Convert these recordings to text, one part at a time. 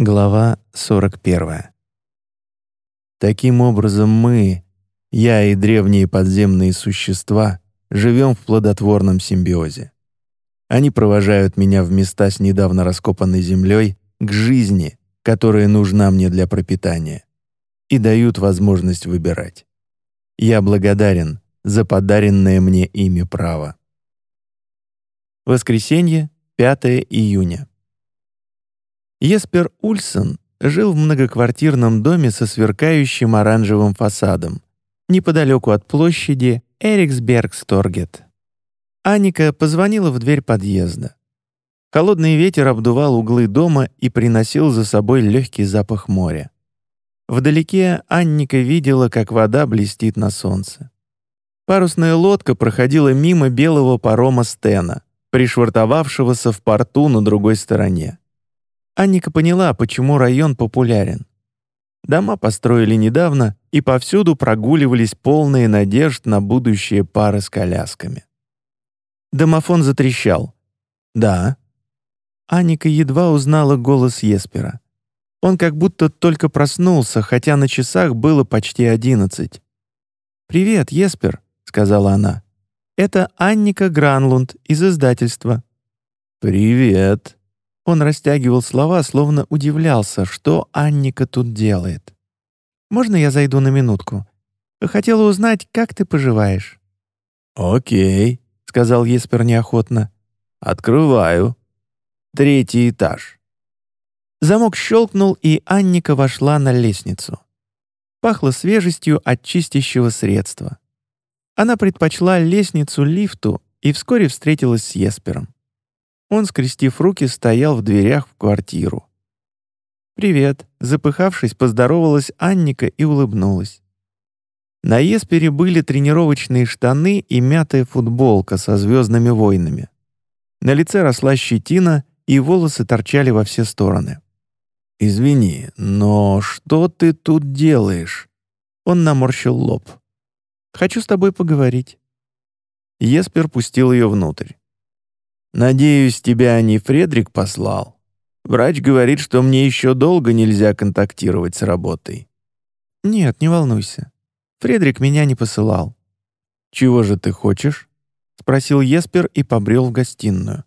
Глава 41. Таким образом мы, я и древние подземные существа, живем в плодотворном симбиозе. Они провожают меня в места с недавно раскопанной землей к жизни, которая нужна мне для пропитания, и дают возможность выбирать. Я благодарен за подаренное мне ими право. Воскресенье, 5 июня. Еспер Ульсон жил в многоквартирном доме со сверкающим оранжевым фасадом, неподалеку от площади Эриксбергсторгет. Аника позвонила в дверь подъезда. Холодный ветер обдувал углы дома и приносил за собой легкий запах моря. Вдалеке Анника видела, как вода блестит на солнце. Парусная лодка проходила мимо белого парома Стена, пришвартовавшегося в порту на другой стороне. Анника поняла, почему район популярен. Дома построили недавно, и повсюду прогуливались полные надежд на будущее пары с колясками. Домофон затрещал. «Да». Анника едва узнала голос Еспера. Он как будто только проснулся, хотя на часах было почти одиннадцать. «Привет, Еспер», — сказала она. «Это Анника Гранлунд из издательства». «Привет», он растягивал слова, словно удивлялся, что Анника тут делает. «Можно я зайду на минутку? Хотела узнать, как ты поживаешь». «Окей», — сказал Еспер неохотно. «Открываю. Третий этаж». Замок щелкнул, и Анника вошла на лестницу. Пахло свежестью от чистящего средства. Она предпочла лестницу лифту и вскоре встретилась с Еспером. Он, скрестив руки, стоял в дверях в квартиру. «Привет», — запыхавшись, поздоровалась Анника и улыбнулась. На Еспере были тренировочные штаны и мятая футболка со звездными войнами. На лице росла щетина, и волосы торчали во все стороны. «Извини, но что ты тут делаешь?» Он наморщил лоб. «Хочу с тобой поговорить». Еспер пустил ее внутрь. Надеюсь, тебя не Фредрик послал. Врач говорит, что мне еще долго нельзя контактировать с работой. Нет, не волнуйся. Фредрик меня не посылал. Чего же ты хочешь? Спросил Еспер и побрел в гостиную.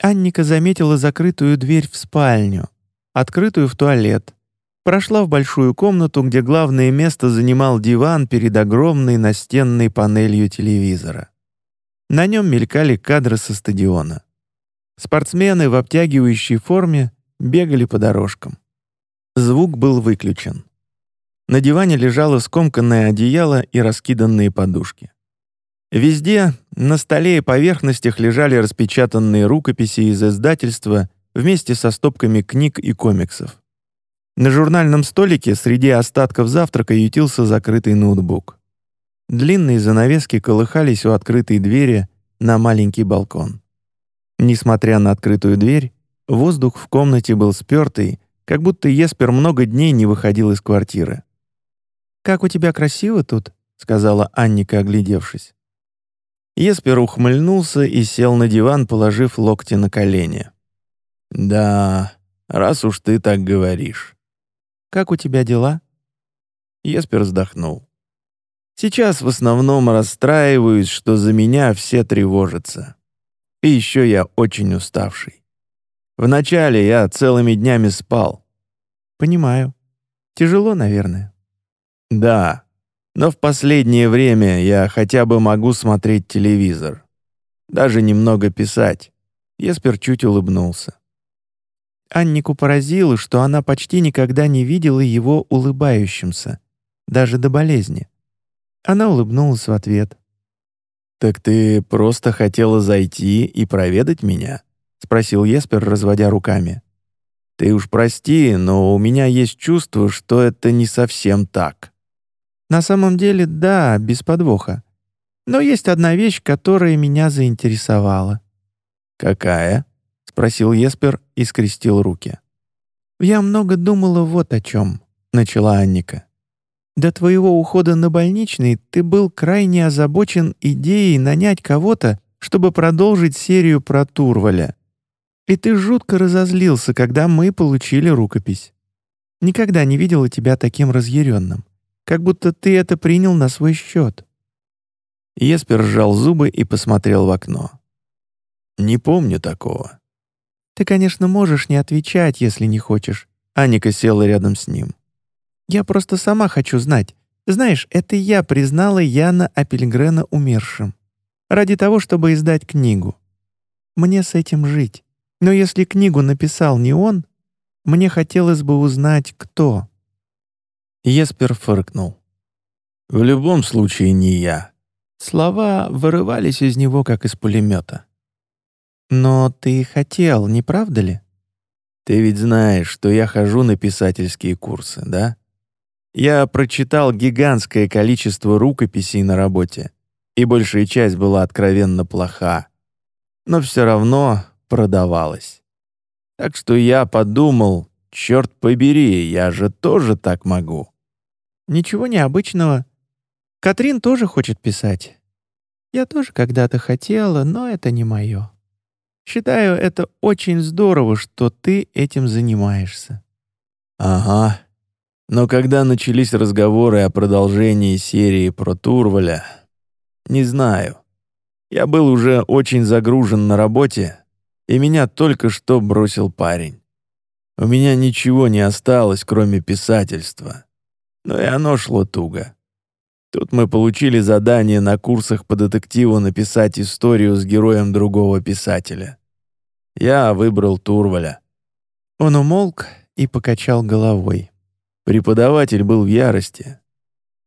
Анника заметила закрытую дверь в спальню, открытую в туалет, прошла в большую комнату, где главное место занимал диван перед огромной настенной панелью телевизора. На нем мелькали кадры со стадиона. Спортсмены в обтягивающей форме бегали по дорожкам. Звук был выключен. На диване лежало скомканное одеяло и раскиданные подушки. Везде, на столе и поверхностях лежали распечатанные рукописи из издательства вместе со стопками книг и комиксов. На журнальном столике среди остатков завтрака ютился закрытый ноутбук. Длинные занавески колыхались у открытой двери на маленький балкон. Несмотря на открытую дверь, воздух в комнате был спёртый, как будто Еспер много дней не выходил из квартиры. «Как у тебя красиво тут», — сказала Анника, оглядевшись. Еспер ухмыльнулся и сел на диван, положив локти на колени. «Да, раз уж ты так говоришь». «Как у тебя дела?» Еспер вздохнул. Сейчас в основном расстраиваюсь, что за меня все тревожатся. И еще я очень уставший. Вначале я целыми днями спал. Понимаю. Тяжело, наверное. Да, но в последнее время я хотя бы могу смотреть телевизор. Даже немного писать. Еспер чуть улыбнулся. Аннику поразило, что она почти никогда не видела его улыбающимся, даже до болезни. Она улыбнулась в ответ. «Так ты просто хотела зайти и проведать меня?» — спросил Еспер, разводя руками. «Ты уж прости, но у меня есть чувство, что это не совсем так». «На самом деле, да, без подвоха. Но есть одна вещь, которая меня заинтересовала». «Какая?» — спросил Еспер и скрестил руки. «Я много думала вот о чем», — начала Анника. До твоего ухода на больничный ты был крайне озабочен идеей нанять кого-то, чтобы продолжить серию про Турваля. И ты жутко разозлился, когда мы получили рукопись. Никогда не видела тебя таким разъяренным, как будто ты это принял на свой счет». Еспер сжал зубы и посмотрел в окно. «Не помню такого». «Ты, конечно, можешь не отвечать, если не хочешь». Аника села рядом с ним. «Я просто сама хочу знать. Знаешь, это я признала Яна Апельгрена умершим. Ради того, чтобы издать книгу. Мне с этим жить. Но если книгу написал не он, мне хотелось бы узнать, кто». Еспер фыркнул. «В любом случае не я». Слова вырывались из него, как из пулемета. «Но ты хотел, не правда ли?» «Ты ведь знаешь, что я хожу на писательские курсы, да? Я прочитал гигантское количество рукописей на работе, и большая часть была откровенно плоха, но все равно продавалась. Так что я подумал, черт побери, я же тоже так могу». «Ничего необычного. Катрин тоже хочет писать. Я тоже когда-то хотела, но это не мое». Считаю, это очень здорово, что ты этим занимаешься». «Ага. Но когда начались разговоры о продолжении серии про Турваля, не знаю. Я был уже очень загружен на работе, и меня только что бросил парень. У меня ничего не осталось, кроме писательства. Но и оно шло туго. Тут мы получили задание на курсах по детективу написать историю с героем другого писателя. Я выбрал Турваля. Он умолк и покачал головой. Преподаватель был в ярости.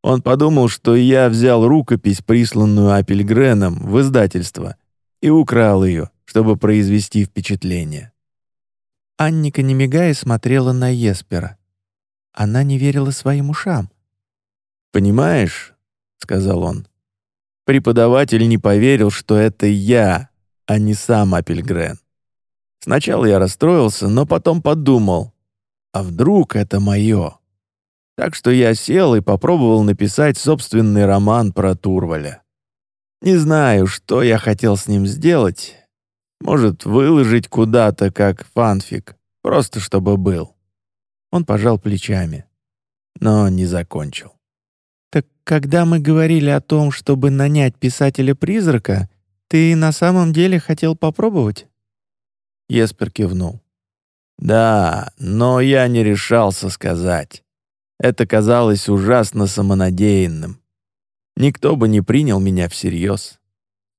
Он подумал, что я взял рукопись, присланную Апельгреном, в издательство, и украл ее, чтобы произвести впечатление. Анника, не мигая, смотрела на Еспера. Она не верила своим ушам. «Понимаешь, — сказал он. Преподаватель не поверил, что это я, а не сам Апельгрен. Сначала я расстроился, но потом подумал, а вдруг это мое? Так что я сел и попробовал написать собственный роман про Турваля. Не знаю, что я хотел с ним сделать. Может, выложить куда-то как фанфик, просто чтобы был. Он пожал плечами, но не закончил. Так когда мы говорили о том, чтобы нанять писателя-призрака, ты на самом деле хотел попробовать? Еспер кивнул. Да, но я не решался сказать. Это казалось ужасно самонадеянным. Никто бы не принял меня всерьез.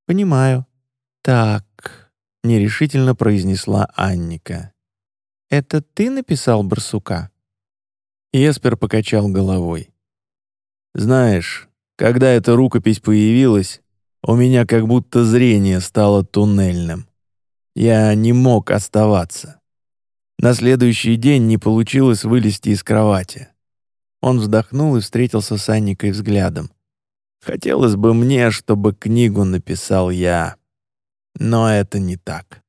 Понимаю. Так, нерешительно произнесла Анника. Это ты написал барсука? Еспер покачал головой. Знаешь, когда эта рукопись появилась, у меня как будто зрение стало туннельным. Я не мог оставаться. На следующий день не получилось вылезти из кровати. Он вздохнул и встретился с Анникой взглядом. Хотелось бы мне, чтобы книгу написал я. Но это не так.